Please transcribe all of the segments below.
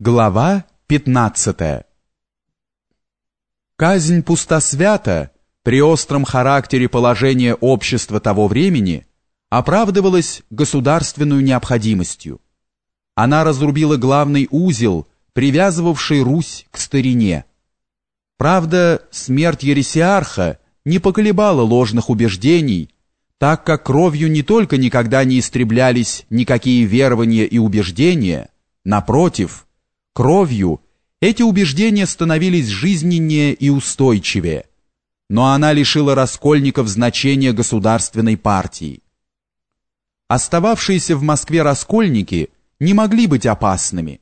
Глава 15 Казнь пустосвята при остром характере положения общества того времени оправдывалась государственную необходимостью. Она разрубила главный узел, привязывавший Русь к старине. Правда, смерть Ересиарха не поколебала ложных убеждений, так как кровью не только никогда не истреблялись никакие верования и убеждения, напротив – Кровью эти убеждения становились жизненнее и устойчивее, но она лишила раскольников значения государственной партии. Остававшиеся в Москве раскольники не могли быть опасными.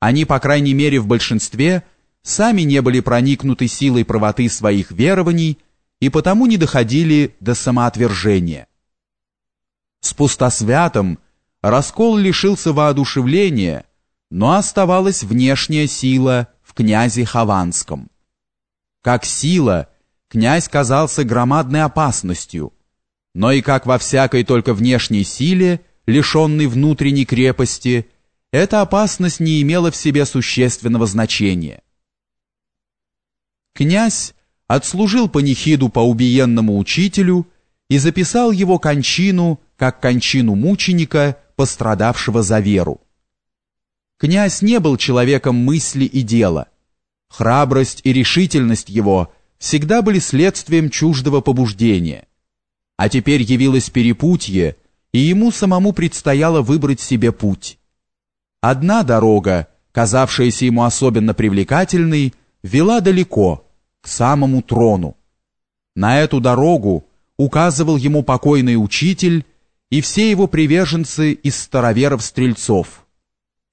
Они, по крайней мере в большинстве, сами не были проникнуты силой правоты своих верований и потому не доходили до самоотвержения. С пустосвятым раскол лишился воодушевления – но оставалась внешняя сила в князе Хованском. Как сила, князь казался громадной опасностью, но и как во всякой только внешней силе, лишенной внутренней крепости, эта опасность не имела в себе существенного значения. Князь отслужил панихиду по убиенному учителю и записал его кончину как кончину мученика, пострадавшего за веру. Князь не был человеком мысли и дела. Храбрость и решительность его всегда были следствием чуждого побуждения. А теперь явилось перепутье, и ему самому предстояло выбрать себе путь. Одна дорога, казавшаяся ему особенно привлекательной, вела далеко, к самому трону. На эту дорогу указывал ему покойный учитель и все его приверженцы из староверов-стрельцов –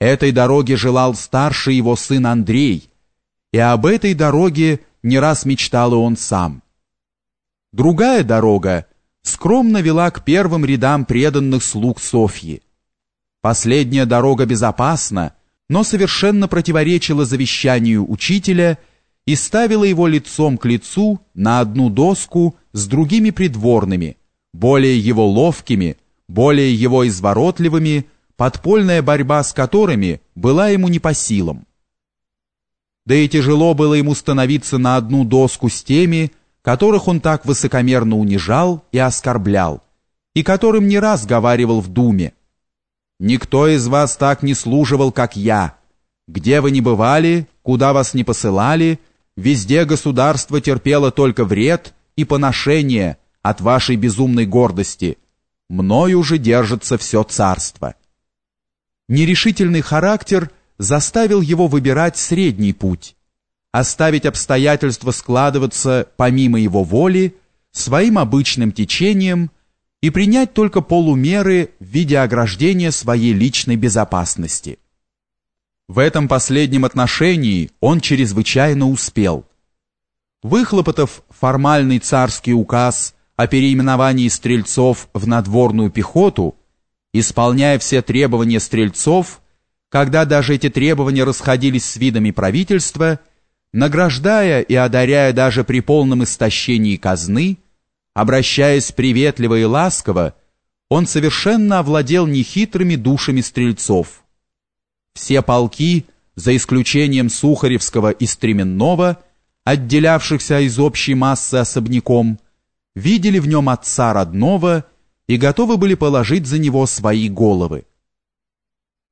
Этой дороге желал старший его сын Андрей, и об этой дороге не раз мечтал и он сам. Другая дорога скромно вела к первым рядам преданных слуг Софьи. Последняя дорога безопасна, но совершенно противоречила завещанию учителя и ставила его лицом к лицу на одну доску с другими придворными, более его ловкими, более его изворотливыми, подпольная борьба с которыми была ему не по силам. Да и тяжело было ему становиться на одну доску с теми, которых он так высокомерно унижал и оскорблял, и которым не раз говаривал в думе. «Никто из вас так не служивал, как я. Где вы ни бывали, куда вас не посылали, везде государство терпело только вред и поношение от вашей безумной гордости. Мною же держится все царство». Нерешительный характер заставил его выбирать средний путь, оставить обстоятельства складываться помимо его воли, своим обычным течением и принять только полумеры в виде ограждения своей личной безопасности. В этом последнем отношении он чрезвычайно успел. Выхлопотав формальный царский указ о переименовании стрельцов в надворную пехоту, исполняя все требования стрельцов, когда даже эти требования расходились с видами правительства, награждая и одаряя даже при полном истощении казны, обращаясь приветливо и ласково, он совершенно овладел нехитрыми душами стрельцов. Все полки, за исключением Сухаревского и Стременного, отделявшихся из общей массы особняком, видели в нем отца родного и готовы были положить за него свои головы.